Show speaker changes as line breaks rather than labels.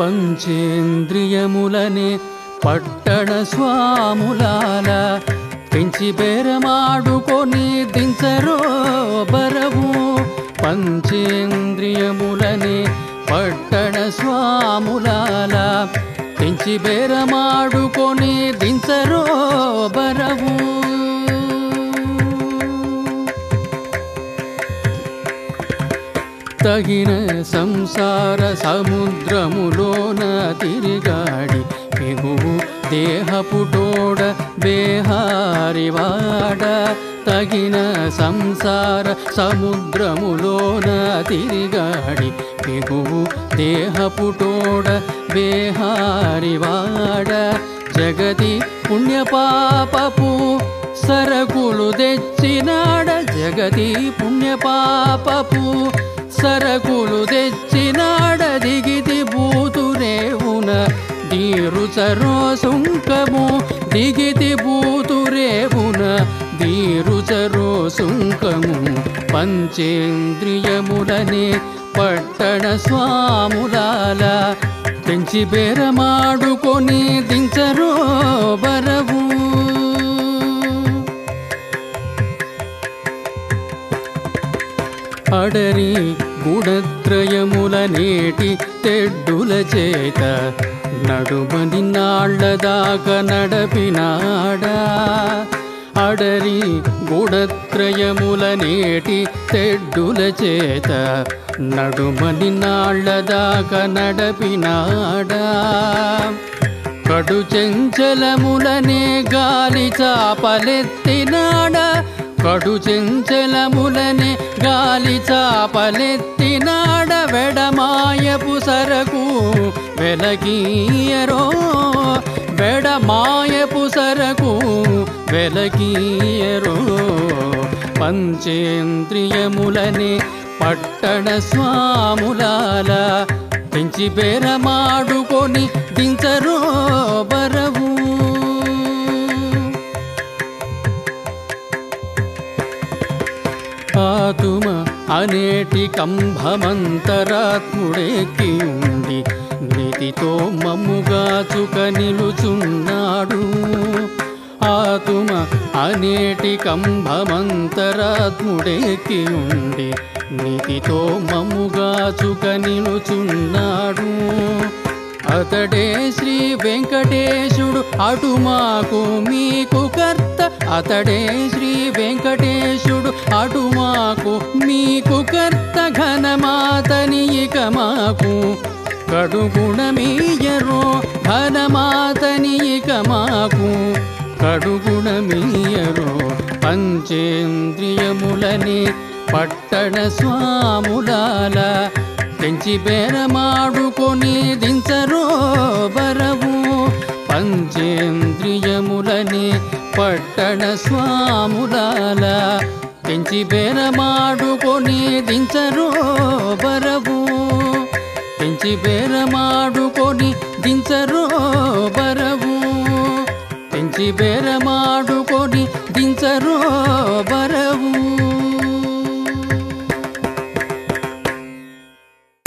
పంచేంద్రియములనే పట్టణ స్వాములాల పెంచి బేరమాడుకొని దించరో బరవు. పంచేంద్రియములనే పట్టణ స్వాములాల పెంచి బేరమాడుకొని దించరో బరవు. తగిన సంసార సముద్రములోన తిరిగాడి పెగువు దేహపుటోడ బేహారివాడ. తగిన సంసార సముద్రములోన తిరిగాడి పెగువు దేహపుటోడ బేహారివాడ. జగతి పుణ్యపాపపు సరకులు తెచ్చినాడ. జగతి పుణ్యపాపపు సరకులు తెచ్చినాడ దిగితి బూతురేవున దీరుచరో సుంకము దిగితి బూతురేవున దీరుచరో సుంకము పంచేంద్రియములనే పట్టణ స్వాములాల పెంచి బేరమాడుకొని దించరో బరవు అడరి గుణత్రయముల నేటి తెడ్డుల చేత నడుమని నాళ్ళదాక నడపినాడా? అడరి గుణత్రయముల నేటి తెడ్డుల చేత నడుమని నాళ్ళదాక నడపినాడా? కడు చెంచలములనే గాలి చాపలెత్తినాడా? కడు చెంచలములనే గాలి చాపలెత్తినాడ వెడమాయపు సరకు వెలకీయరో వెడమాయపు సరకు వెలకీయరో. పంచేంద్రియములనే పట్టణ స్వాములాల పెంచి బేరమాడుకొని దించరో బరవు అనేటి కంభమంతరాత్ముడేకి ఉండి నీతితో మమ్ముగాచుక నిలుచున్నాడు. ఆతుమ అనేటి కంభమంతరాత్ముడేకి ఉండి నీతితో మమ్ముగాచుక నిలుచున్నాడు. అతడే శ్రీ వెంకటేశుడు అటు మాకు మీకు కర్త. అతడే శ్రీ వెంకటేశుడు అటు కడుగుణమీయరో ధనమాతని ఇక మాకు. కడుగుణమీయరో పంచేంద్రియములని పట్టణ స్వాములాల పెంచి బేరమాడుకొని దించరో బరవు పంచేంద్రియములని పట్టణ స్వాములాల పెంచి బేరమాడుకొని దించరో బరవు పెంచి బేరమాడుకొని దించరో బరవు. పెంచి బేరమాడుకొని దించరో బరవు